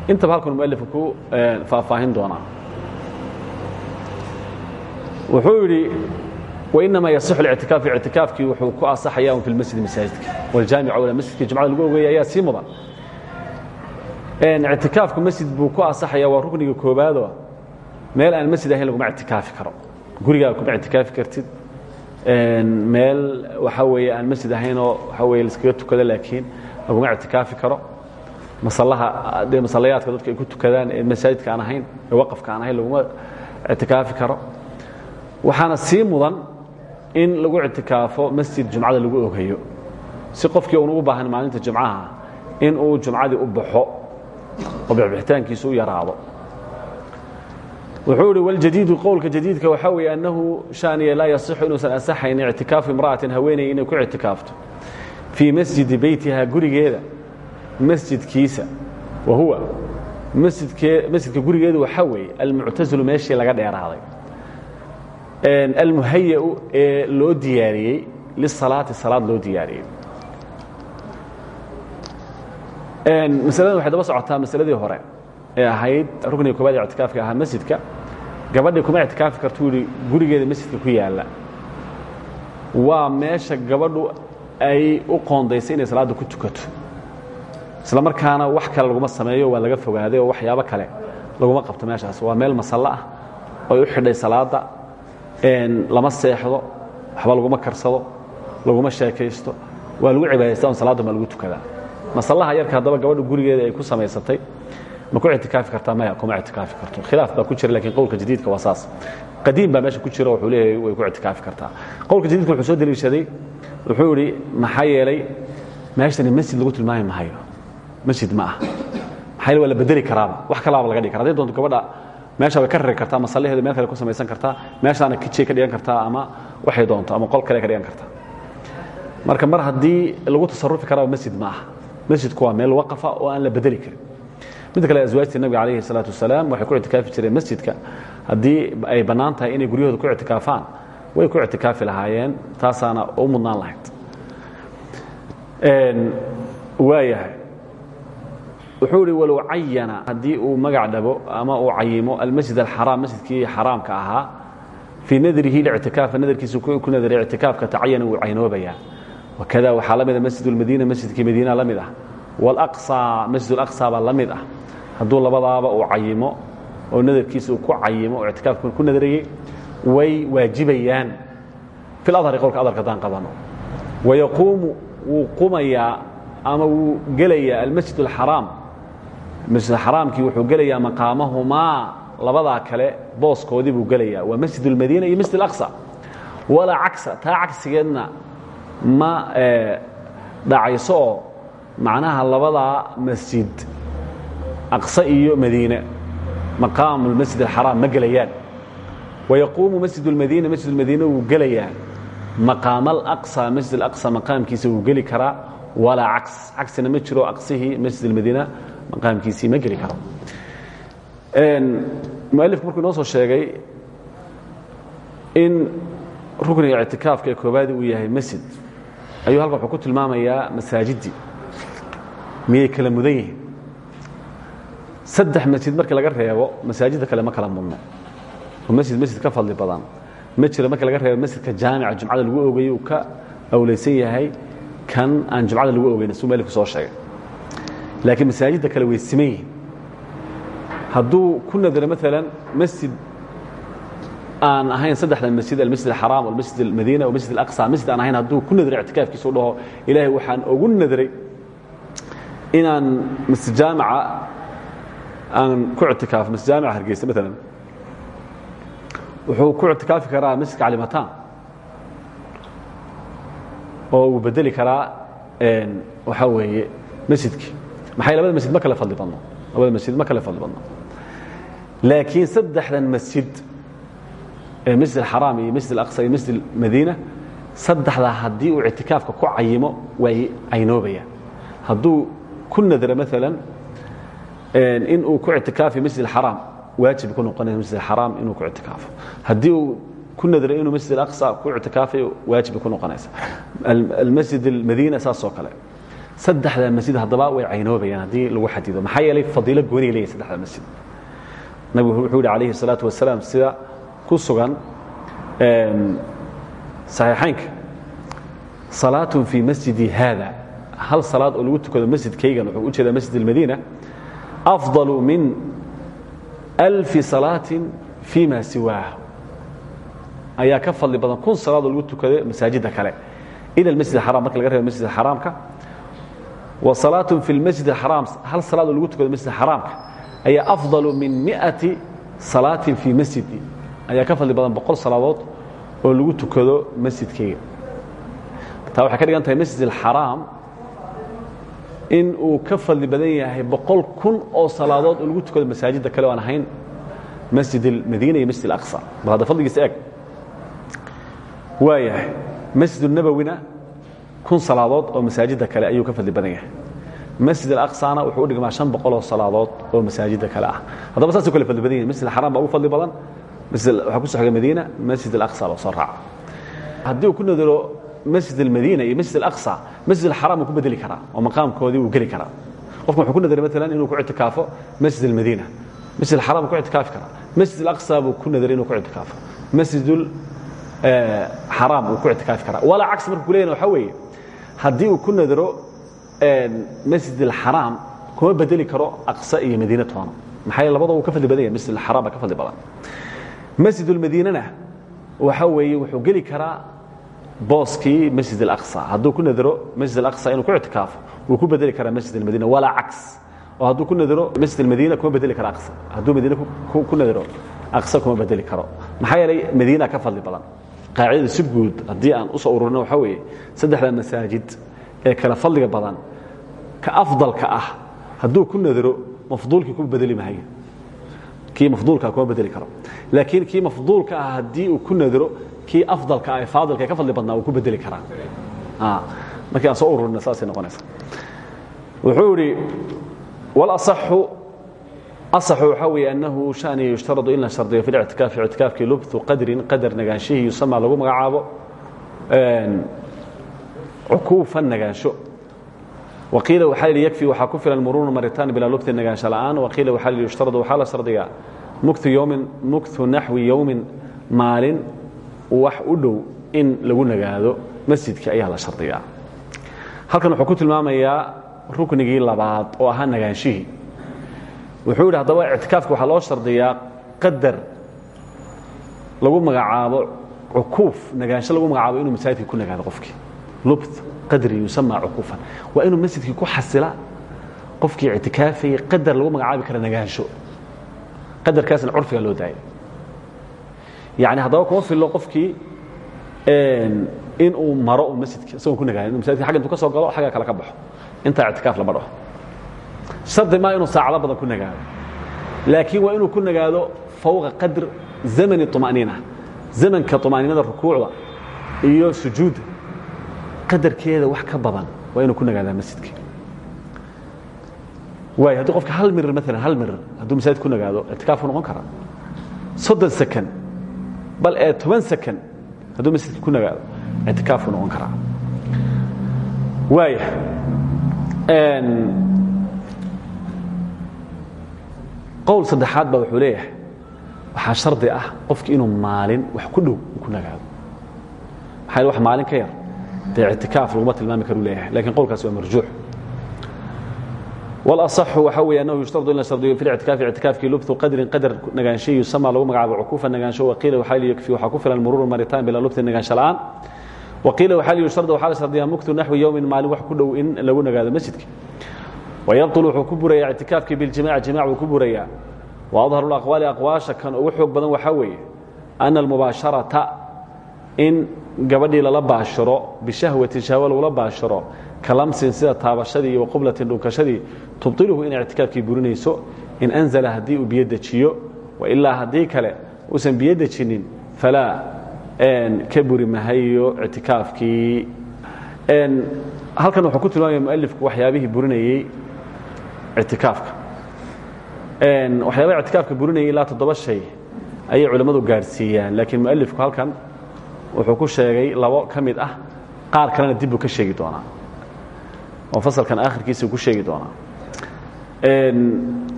[SPEAKER 1] intaba halkan mualifku ku eh, faahfaahin doonaa. Wuxuu yidhi wainamaa yasixu اlictikaaf ictikaafkii wuxuu ku asaxaya fi lmasjid masaajidka. Wاljaamica wala masjidka jumcada lagu ogeeya ayaa sii mudan. Ictikaafku masjid buu ku asaxaya waa rukniga koobaadoo meel aan masjid ahayn laguma ictikaafi karo. Gurigaa kuma ictikaafi kartid. Meel waxaa weeye aan masjid ahaynoo waxaa weye laiskaga tukado laakiin laguma ictikaafi karo masalaha dee masalayaadka dadka ay ku tukadaan ee masaajidka aan ahayn ee waqafka aan ahayn laguma ictikaafi karo. Waxaana sii mudan in lagu ictikaafo masjid jumcada lagu ogayo si qofkii uun ugu baahan maalinta jumcaha in uu jumcadii u baxo oo bixbixitaankiisu u yaraado. Wuxuu ihi wاljadiidu qowlka jadiidka waxaa weeye annahu shaaniya laa yasixu inuusan asaxayn ictikaafu imra'atin haweeney inay ku ictikaafto fii masjidi beytiha gurigeeda masjidkiisa wa huwa masjidka gurigeedu waxaa weeye almuctasilu meeshii laga dheeraaday. Almuhayau ee loo diyaariyey lisalaati salaad loo diyaariyey. Masaladan waxay daba socotaa masaladii hore ee ahayd rukniga koobaad ee ictikaafka masjidka. Gabadhii kuma ictikaafi kartuu yihi gurigeeda masjidka ku yaalla. Waa meesha gabadhu ay u qoondaysay inay salaadda ku tukato isla markaana wax kale laguma sameeyo waa laga fogaaday oo waxyaabo kale laguma qabto meeshaas. Waa meel masallo ah oy u xidhay salaadda lama seexdo waxba laguma karsado laguma sheekaysto. Waa lagu cibaadaysta on ma lagu tukadaa. Masallaha yarka haddaba gabadha gurigeeda ay ku samaysatay ma ku ictikaafi kartaa maya kuma ictikaafi karto. Khilaaf baa ku jira lakiin qowlka jadiidka waa saas. Qadiim baa meesha ku jira wuxuu leeyahay way ku ictikaafi kartaa. Qowlka jadiidka wuxuu soo deliishaday wuxuu yidhi maxaa yeelay meeshani masjid lagu tilmaami mahayo masjid ma ah. Maxaa waa la bedeli karaaba wax kalaaba laga dhigi kara hadday doonto gabadha meesha way ka rari kartaa masallaheedu meel kale ku samaysan kartaa meeshaana kijay ka dhigan kartaa ama waxay doonto ama qol kale ka dhigan kartaa. Marka mar haddii lagu tasarufi karaaba masjid ma aha masjidku waa meel waqafa oo aan la bedeli karin. Midda kale aswaajtii nabiga calayhi salaatu wasalaam waxay ku ictikaafi jireen masjidka. Haddii ay bannaan tahay inay guryahooda ku ictikaafaan way ku ictikaafi lahaayeen taasaana u mudnaan lahayd. Waayahay wuxuu walow cayana haddii uu magac dhabo ama uu cayimo almasjid alxaraam masjidkii xaraamka ahaa fii nadrihi lictikaafa nadarkiisa ku nadary ictikaafka tacayana wuu caynoobayaa. Wakada waxaa la mid ah a masjid lmadiina masjidkii madiina la mid ah. Walaqsaa masjid alaqsaa baa la mid ah. Hadduu labadaaba uu cayimo oo nadarkiisa ku cayimo oo ku nadarayey way waajibayaan. Filadhari qowlka adarka haddaan qabano. Wayaquumu wuu qumayaa ama wuu gelayaa almasjid masjid xaraamkii wuxuu gelayaa maqaamahumaa labadaa kale booskoodii buu gelayaa waa masjid اlmadiina iyo masjid اlaqصى walaa cagsa taa cagsigeedna ma dhacayso oo macnaha labadaa masjid aqsa iyo madiine maqaamu اlmasjid اlxaraam ma gelayaan wayaquumu masjid اlmadiina masjid اlmadiina wuu gelayaa maqaam alaqصى masjid alaqصى maqaamkiisa wuu geli karaa walaa cags cagsina ma jiro aqsihii masjid اlmadiina maqaamkiisii ma geli karo. Mualifku markuu inoo soo sheegay in rukniga ictikaafka ee uu yahay masjid ayuu halkan ku tilmaamayaa masaajiddii miyay kala mudan yihiin? Saddex masjid markii laga reebo masaajidda kale ma kala mudno. Masjid masjid ka fadli badan. Ma jiro markii laga reebo masjidka jaamica jumcada lagu oogayey uu ka awlaysan yahay kan aan jumcada lagu ogeyn suu malifku soo sheegay laakiin masaajidda kale way siman yihiin hadduu ku maalan masjid aan ahayn saddexda masjid almasjid alxaraam almasjid almadiina walmasjid alaqsa masjid aan ahayn hadduu ku nadray ictikaafkiisa u dhaho ilaahay waxaan ugu nadray inaan masjid jaamica aan ku ictikaafo masjid jaamica hargeysa maalan wuxuu ku ictikaafi karaa masjidka calimataan oo uu bedeli karaa waxaa weeye masjidkii maxay labada masjid ma kale fadli badno? labada masjid ma kale fadli badno. Laakiin saddexdan masjid masjid alxaraam iyo masjid alaqsa iyo masjid almadiina saddexdaa haddii uu ictikaafka ku cayimo way caynoobayaan hadduu ku nadro maalan in uu ku ictikaafi masjid alxaraam waajib ku noqonaysa masjid alxaraam inuu ku ictikaafo. Haddii uu ku nadray inuu masjid alaqsa ku ictikaafayo waajib ku noqonaysa. Almasjid almadiina saas oo kale saddexda masjid haddaba way caynoobayaan haddii lagu xadido maxaa yeelay fadiilo gooniy leeyahy saddexda masjid nabigu wuxuu yihi calayhi الsalaatu wasalaam sida ku sugan saxiixaynka salaatun fii masjidi haada hal salaad oo lagu tukado masjidkaygan wuxuu u jeedaa masjid almadiina afضalu min alfi salaatin fii ma siwaah ayaa ka fadli badan kun salaad oo lagu tukado masaajidda kale ila masjid اxaram marka laga reebo masjid xaraamka salaatun fi lmasjid اxaraam hal salaad oo tukado masjid xaraamka ayaa afضalu min miati salaatin fii masjidi ayaa ka badan boqol salaadood oo lagu tukado masjidkayga taa waxay ka dhigan tahay masjid alxaraam in uu ka badan yahay boqol kun oo salaadood oo tukado masaajidda kale aan ahayn masjid almadiina iyo masjid alaqsa. Bal hadda fadligiisa eeg. Waa yahay masjid nabowina kun salaadood oo masaajidda kale ayuu ka fadli badan yahay. Masjid alaqsana wuxuu u dhigmaa shan boqol oo salaadood oo masaajidda kale ah. Haddaba saasuu kale fadli badan yahay masjid alxaraam baa ugu fadli badan. Waxaa ku so xigay madiina masjid alaqsa baa soo raaca haddii uu ku nadaro masjid almadiina iyo masjid alaqsa masjid alxaram uu ku bedeli karaa oo maqaamkoodii uu geli karaa. Qofka wuxuu ku nadaray maalan inuu ku ictikaafo masjid almadiina. Masjid alxaram ku ictikaafi karaa. Masjid alaqsa buu ku nadaray inuu ku ictikaafo. Masjid xaraam uu ku ictikaafi karaa. Walaa cagsi markuu ku leeyana weeye haddii uu ku nadaro masjid alxaraam kuma bedeli karo aqsa iyo madiina toona. Maxaa labadaba ka fadli badan masjid alxaram baa ka fadli badan. Masjid اlmadiinana waxa weeye wuxuu geli karaa booskii masjid اlaqsa hadduu ku nadaro masjid alaqsa inuu ku ictikaafo wuu ku bedeli karaa masjid almadiina walaa cags oo hadduu ku nadaro masjid almadiina kuma bedeli karo aqsa. Hadduu madiina ku nadaro aqsa kuma bedeli karo. Maxaa yeelay ka fadli badan qaacidada si guud haddii aan u soo ururino waxaa weeye saddexda masaajid ee kala fadliga badan ka afdalka ah hadduu ku nadaro mafduulkii ku bedeli mahayo kii mafduulka kuma bedeli karo. Laakiin kii mafduulka ah haddii uu ku nadaro kii afdalka ah ee faadilka ee ka fadli badnaa uu ku bedeli karaa. Markii aan soo ururina saasay noqonaysa wuxuu idhi walasaxu asaxu waxaa weeye annahu shaniya yushtaradu in la shardiyo fi lictikaafi ictikaafkii lubthu qadrin qadar nagaanshihii yusama lagu magacaabo cukuufan nagaansho waqiila waxaa yidhi yakfi waxaa ku filan muruunu maritaan bilaa lubti nagaansho la'aan waqiila waxaa yidhi yushtaradu waxaa la shardiyaa muktu yowmin muktu naxwi yowmin maalin wax u dhow in lagu nagaado masjidka ayaa la shardiyaa halkan wuxuu ku tilmaamayaa ruknigii labaad oo ahaa nagaanshihii wuxuu yidhi haddaba ictikaafka waxaa loo shardiyaa qadar lagu magacaabo cukuuf nagaansho lagu magacaabo inuu masaajidka ku nagaado qofkii. Lubt qadri yusama cukuufan. Waa inuu masjidkii ku xasila qofkii ictikaafayay qadar lagu magacaabi kara nagaansho. Qadarkaasna curfiga loo daayay yani haddaba kuma fillo qofkii in uu maro u masjidka isagoon ku nagaadin masajidka agga intuu ka soo galo xagga kale ka baxo. Intaa ictikaaf lama dhaho shardi maa inuu saacado badan ku nagaado. Laakiin waa inuu ku nagaado fawqa qadr zamani طuma'niina zamanka طuma'niinada rukuucda iyo sujuudda qadarkeeda wax ka badan waa inuu ku nagaadaa masjidka. Waay haddii qofka hal mirir maalan hal mirir hadduu masaajid ku nagaado ictikaafku noqon karaa soddon second bal ee toban second hadduu masjidka ku nagaado ictikaafku noqon karaa waaya qowl saddexaad baa wuxuu leeyahay waxaa shardi ah qofki inuu maalin wax ku dhow ku nagaado. Maxaa wax maalin ka yar? Dee ictikaaf laguma tilmaami karu leeyahay lakiin qowlkaasi waa marjuux walaصaxu waxa wey annahu yushtardu in la shardiyo fi ictikaafi ictikaafkii lubtu qadrin qadar nagaanshihi yusama lagu magacaabo cukuufa nagaansho waqiila waxaa lyakfi waxaa ku filan muruuru maritaan bila lubti nagaansho la'aan. Waqiila waxaa lyushtardu waxaa la shardiyaa muktu naxwi yowmin maalin wax ku dhow in lagu nagaado masjidka wayanqul wuxuu ku burayaa ictikaafkii biljimaaci jimaac buu ku burayaa wa adharu laqwaali aqwaasha kan ugu xoog badan waxaa weeye ana almubaasharata in gabadhii lala baashiro bishahwatin shahwa lagula baashiro kalamsin sida taabashadii iyo waqublatin dhunkashadii tubdiluhu inay ictikaafkii burinayso in anzala haddii uu biyo dejiyo wailaa haddii kale uusan biyo dejinin falaa ka buri mahayo ictikaafkii halkan wuxuu ku tilmaamaya mualifku waxyaabihii burinayey ictikaafka. Waxyaaba ictikaafka burinaya ilaa toddoba shay ayay culimmadu gaadhsiiyaan laakiin mualifku halkan wuxuu ku sheegay labo ka ah qaar kalena dib buu ka sheegi doonaa. Oo fasalkan akhirkiisa ku sheegi doonaa.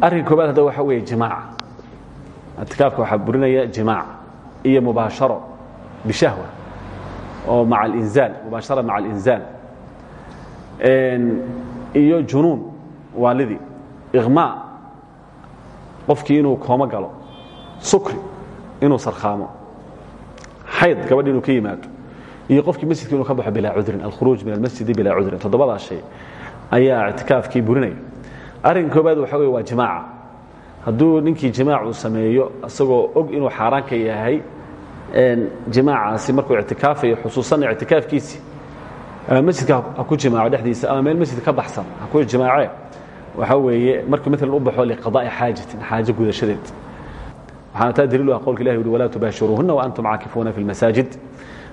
[SPEAKER 1] Arrinka koobaad hadda waxa weeye jimaaca ictikaafka waxaa burinaya jimaac iyo mubaasharo bishahwa oo maca alinzaal mubaashara maca alinzaal iyo junuun waalidii iqmaa qofkii inuu koomo galo. Sukri inuu sarkhaamo. Xayd gabadhi inuu ka iyo qofkii masjidka inuu ka baxo bilaa cudrin alkhuruuj min almasjidi bilaa cudrin. Toddobadaa shay ayaa ictikaafkii burinaya. Arrinka koobaad waxa wey waa jimaaca. Hadduu ninkii jimaac sameeyo isagoo og inuu xaaraan ka yahay jimaacaasi markuu ictikaafayo xusuusanna ictikaafkiisii ama masjidka ku jimaaco dhexdiisa ama meel masjidka ka baxsan ha ku jimaacee waxaa weeye markuu maalan u baxo liqadaa'i xaajatin xaajo gudashadeed waxaana taa daliil u ah qowlka ilahi uhi walaa tubaashiruuhunna wa antum caakifuuna fi lmasaajid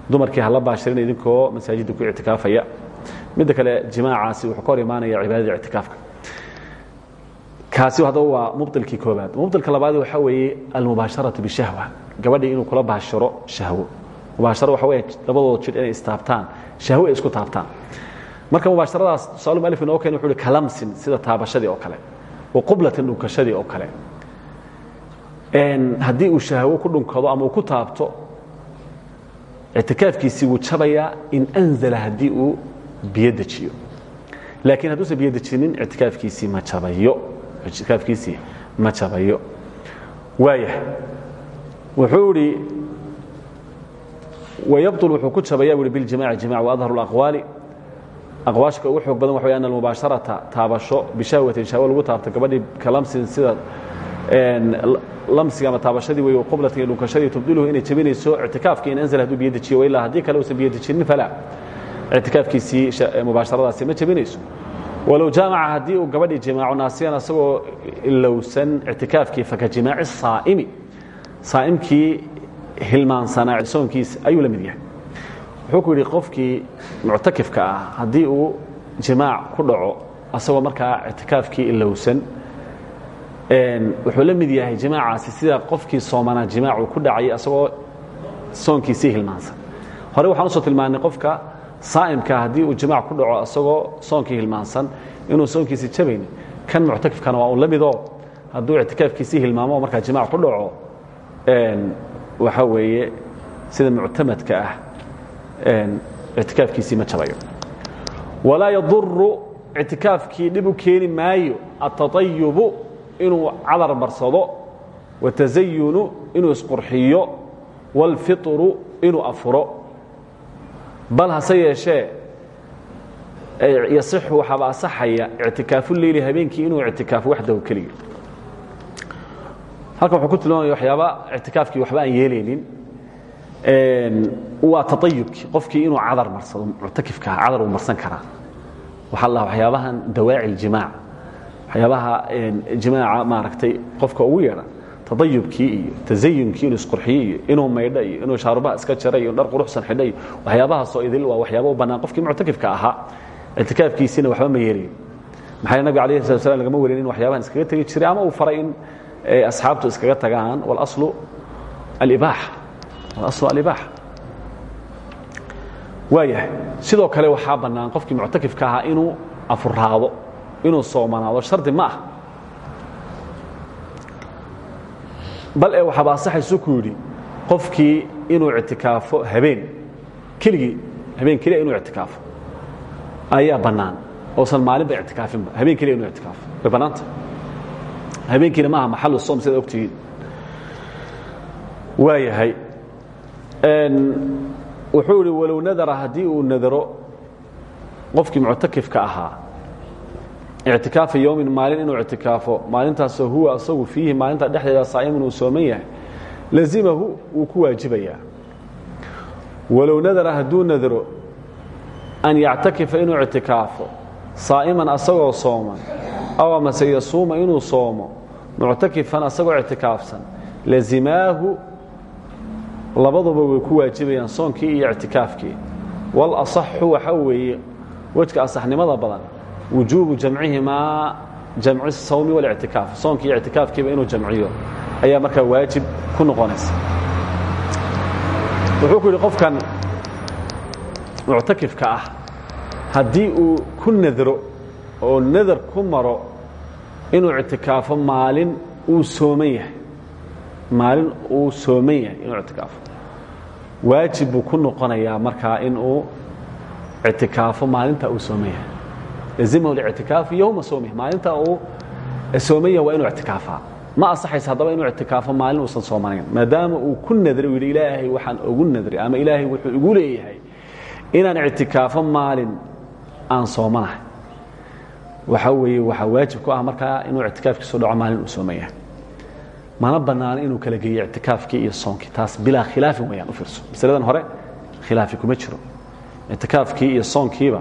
[SPEAKER 1] dumarkii hala baashirin idinkoo masaajidda ku ictikaafaya midda kale jimaacaasi wuxuu ka hor imaanaya cibaadada ictikaafka kaasi haddaba waa mubطilkii koobaad mubطilka labaad waxaa weeye almubaasharaةu bishahwa gabadhii inuu kula baashiro shahwo mubaasharo waxa weeye labadooda jir inay istaabtaan shahwo ay isku taabtaan marka mubaasharadaas tusaale mualif inoo keen wuxu uhi kalamsin sida taabashadii oo kale wa qublatin dhunkashadii oo kale haddii uu shahwo ku dhunkado ama uu ku taabto ictikaafkiisii wuu jabayaa in anzala haddii uu biyo dejiyo laakiin hadduusan biyo dejinin ictikaafkiisii ma jabayo ictikaafkiisii ma jabayo waaya wuxuu idhi wayabطل wuxuu ku jabaya bu biاljimaaci jimac waadharu اlaqwaali aqwaashka ugu xoog badan waxa way an almubaasharata taabasho bishahwatin shahwo lagu taabto gabadhii kalamsin sida lamsiga ama taabashadii wey qublatin iyo dhunkashadii tubdiluhu inay jabinayso ictikaafki in anzl hadduu biyo dejiyo wailaa haddii kale uusan biyo dejinin falaa ictikaafkiisii mubaasharadaasi ma jabinayso. Walow jaamaca haddii uu gabadhii jimaaco naasiyan asagoo ilowsan ictikaafkii faka jimaaci saa'imi. Saa'imkii hilmaansanaa soonkiisa ayuu la mid yahay wuxuu ku yidhi qofkii muctakifka ah haddii uu jimaac ku dhaco asagoo markaa ictikaafkii ilowsan wuxuu la mid yahay jimaacaasi sida qofkii soomanaa jimaacuu ku dhacay asagoo soonkiisii hilmaansan. Hore waxaan u soo tilmaanay qofka saa'imka haddii uu jimaac ku dhaco asagoo soonkii hilmaansan inuu soonkiisii jabayni kan muctakifkana waa un la midoo hadduu ictikaafkiisii hilmaamo markaa jimaac ku dhaco waxaa weeye sida muctamadka ah ictikaafkiisii ma jabayo walaa yaduru ictikaafkii dhib u keeni maayo aلtaطayubu inuu cadar marsado watasayunu inuu isqurxiyo wاlfiطru inuu afuro bal hase yeeshee yasixu waxaaba asaxaya ictikaafu leyli habeenkii inuu ictikaafo waxdahu keliga halkan wuxuu ku tilmaamaya waxyaaba ictikaafkii waxba aan yeelaynin waa taayubki qofkii inuu cadar marsado muctakifka cadar uu marsan karaa. Waxaa la waxyaabahan dawaaci ljimaac waxyaabaha jimaaca maaragtay qofka ugu yeedha tadayubkii iyo tasayunkii inuu isqurxiye iyo inuu maydha iyo inuu shaarubaha iska jaray iyo dhar quruxsan xidha iyo waxyaabahaasoo idil waa waxyaaba u bannaan. Qofkii muctakifka ahaa ictikaafkiisiina waxba ma yeerayo maxaa nabig alayh sala slam lagama warin in waxyaabahan iskaga tegi jiray ama uu faray in asxaabtu iskaga tagaan. Walaslu alibaaxa waayahay. Sidoo kale waxaa bannaan qofkii muctakifka ahaa inuu afuraado inuu soomanaado. Shardi ma ah. Bal ee waxaaba asaxaysu ku yidhi qofkii inuu ictikaafo habeen keligii habeen keliya inuu ictikaafo ayaa bannaan. Oosan maalinba ictikaafinba habeen keliya inuu ictikaafo. Way bannaanta. Habeenkiina maaha maxalu som sidaad ogtihiin waayahay wuxuu idhi walow nadara haddii uu nadaro qofkii muctakifka ahaa ictikaafa yowmin maalin inuu ictikaafo maalintaasoo huwa asagu fiihi maalinta dhexdeeda saa'imun uu sooman yahay lazimahu wuu ku waajibayaa. Walow nadara hadduu nadaro an yactakifa inuu ictikaafo saa'iman asagoo sooman aw amase yasuuma inuu soomo muctakifan asagoo ictikaafsan lazimaahu labaduba way ku waajibayaan soonkii iyo ictikaafkii. Walaصaxu waxa weeye wejka asaxnimada badan wujuubu jamcihimaa jamci sawmi walictikaaf soonkii iyo ictikaafkiiba inuu jamciyo ayaa markaa waajib ku noqonaysa. Wuxuu ku yidhi qofkan muctakifka ah haddii uu ku nadro oo nadar ku maro inuu ictikaafo maalin uu sooman maalin uu sooman yahay inuu ictikaafo. Waajib buu ku noqonayaa markaa inuu ictikaafo maalinta uu sooman yahay lazimahu lictikaafu yowma soomih maalinta uu sooman yahay waa inuu ictikaafaa. Ma asaxaysa haddaba inuu ictikaafo maalin uusan soomanayn maadaama uu ku nadray uu yidhi ilaahay waxaan ugu nadray ama ilaahay wuxuu igu leeyahay inaan ictikaafo maalin aan soomanahay. Waxa weeye waxaa waajib ku ah markaa inuu ictikaafkiisu dhaco maalin uu sooman yahay mana bannaano inuu kala geeyo ictikaafkii iyo soonkii taas bilaa khilaafin wayaan u fiirso. Masaladan hore khilaafi kuma jiro. Ictikaafkii iyo soonkiiba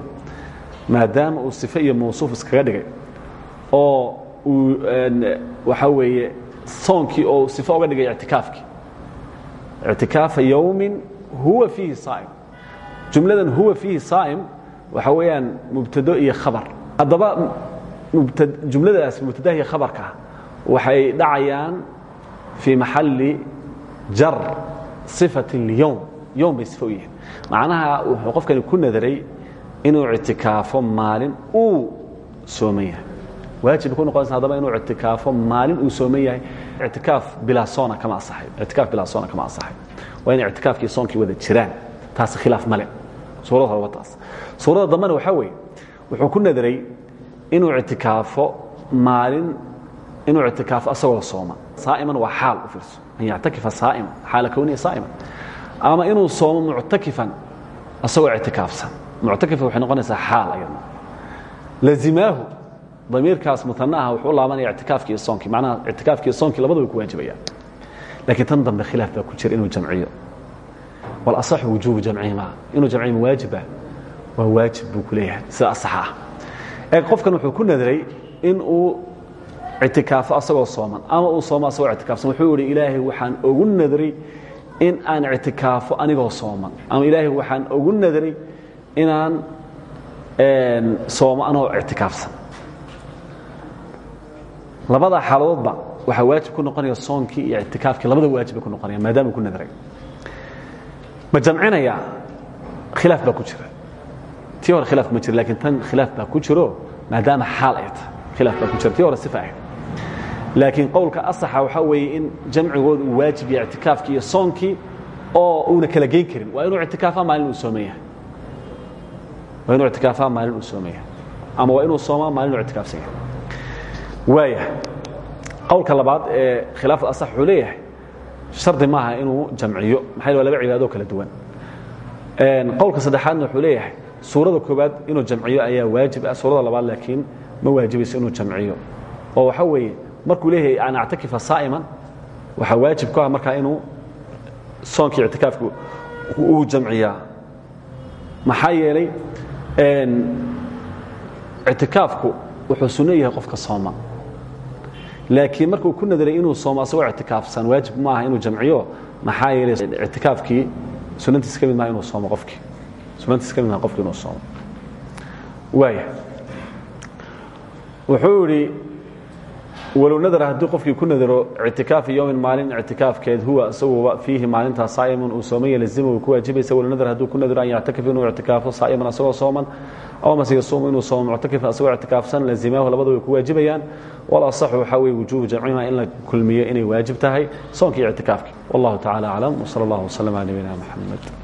[SPEAKER 1] maadaama uu sife iyo mawsuuf iskaga dhigay oo uu waxaa weeye soonkii oo sifo uga dhigay ictikaafkii ictikaafa yowmin huwa fiihi saa'im. Jumladan huwa fiihi saa'im waxaa weeyaan mubtado iyo khabar. Haddaba jumladaas mubtadaha iyo khabarka waxay dhacayaan fii maxalli jar sifatin liyowm yowm bay sifo u yihiin macnaha wuxuu qofkani ku nadaray inuu ictikaafo maalin uu sooman yahay waajib ku noqonaysa haddaba inuu ictikaafo maalin uu sooman yahay ictikaaf bilaa soona kama asaxay ictikaaf bilaa soona kama asaxay waa inay ictikaafkii soonkii wada jiraan taasi khilaaf male suurada hore waa taas suurada dambena waxaa weeye wuxuu ku nadaray inuu ictikaafo maalin inuu ictikaafo asagoo sooma. Saa'iman waa xaal u fiirso. An yactakifa saa'iman. Xaala kowniya saa'iman. Ama inuu soomo muctakifan asagoo ictikaafsan. Muctakifan waxay noqonaysaa xaal ayadna. Lazimaahu damiirkaas muanaha wuxuu u laabanaya ictikaafki iyo soonkii. Macnaha ictikaafki iyo soonkii labadaba ku waajibayaan laakiin tan dambe khilaaf baa ku jira inuu jamciyo. Walasaxu wujuubu jamcihima inuu jamciyo mawaajiba waa waajib buu ku leeyahay. Sida asaxa ah. Ee qofkan wuxuu ku nadray in uu ictikaafo asagoo sooman ama uu soomo asagoo ictikaafsan wuxuu yihi ilaahay waxaan ugu nadray in aan ictikaafo anigoo sooman ama ilaahay waxaan ugu nadray inaan soomo anoo ictikaafsan labada xaaladoodba waxaa waajib ku noqonaya soonkii iyo ictikaafkii labada waajib bay ku noqonaya maadaama ku nadray ma jamcinaya khilaaf baa ku jira tii hore khilaaf ma jira lakiin tan khilaaf baa ku jiro maadaama xaal ay tahay khilaaf baa ku jira tii hore sifa ahayd laakiin qowlka asaxa waxaa weeye in jamcigooda uu waajib yahay ictikaafkii iyo soonkii oo uuna kala geyn karin. Waa inuu ictikaafaa maalin uu sooman yahay. Waa inuu ictikaafaa maalin uu sooman yahay. Ama waa inuu soomaa maalin uu ictikaafsan yahay. Waaya qowlka labaad ee khilaaf asax wuxuu leeyahay shardi maaha inuu jamciyo. Maxaa waa laba cibaadoo kala duwan. Qowlka saddexaadna wuxuu leeyahay suurada koobaad inuu jamciyo ayaa waajib ah suurada labaad laakiin ma waajibayso inuu jamciyo. Oo waxa weeye markuu leeyahay an actakifa saa'iman waxaa waajib ku ah markaa inuu soonkii ictikaafku uu jamciyaa maxaa yeelay ictikaafku wuxuu sunno yahay qofka sooma. Laakiin markuu ku nadaray inuu soomo asagoo ictikaafsan waajib ma aha inuu jamciyo. Maxaa yeelay ictikaafkii sunantiis ka mid maha inuu soomo qofkii. Sunantiis ka mid maha qofkii inuu soomo. Waaya. Wuxuu idhi walow nadara haddii qofkii ku nadaro ictikaafi yowmin maalin ictikaafkeed huwa isaguba fiihi maalintaa saa'iman uu sooman yalzima ku waajibaysa. Walow nadar hadduu ku nadaro an yactakif inuu ictikaafo saa'iman aw mase yasuumu inuu soomo muctakifan asagoo ictikaafsan lazimaahu labada way ku waajibayaan. Walasaxu waxaa weye wujuubu jamcihima in inay waajib tahay. Soonkii ictikaafkii. Wallahu tacala aclam wsala allah wslam ala nabiyina moxamed